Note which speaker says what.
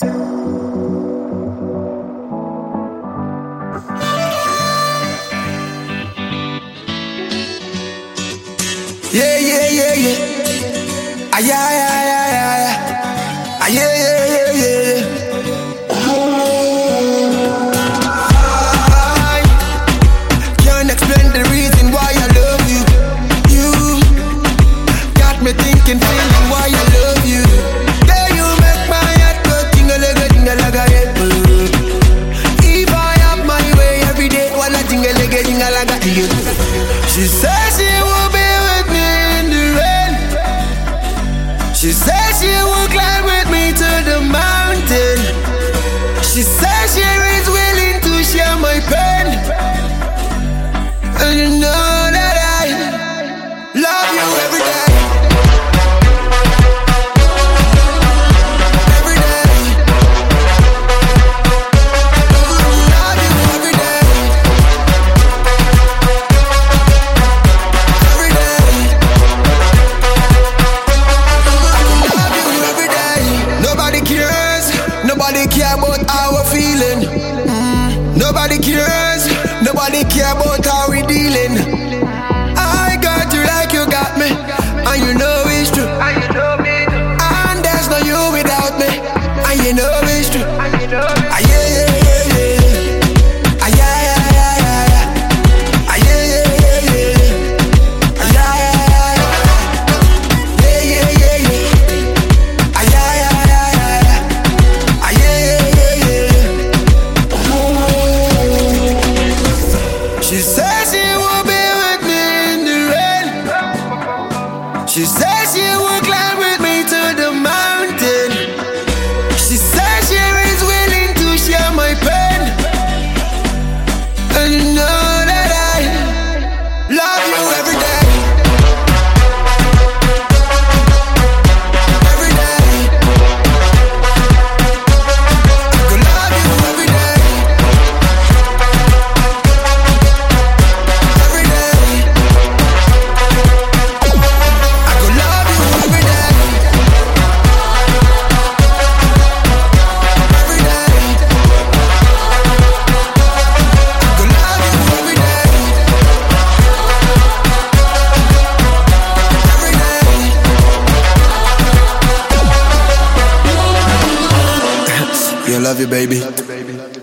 Speaker 1: Yeah, yeah, yeah, yeah. Ah, yeah, yeah, yeah, yeah, yeah. Ah, yeah, yeah, yeah, yeah, yeah. Thinking, feeling why you love She said she will be with me in the rain. She said she will climb with me to the mountain. She said she is willing to share my pain. And you know Nobody care about our feeling. Mm. Nobody cares. Nobody care about how we dealing. She said I love you, baby.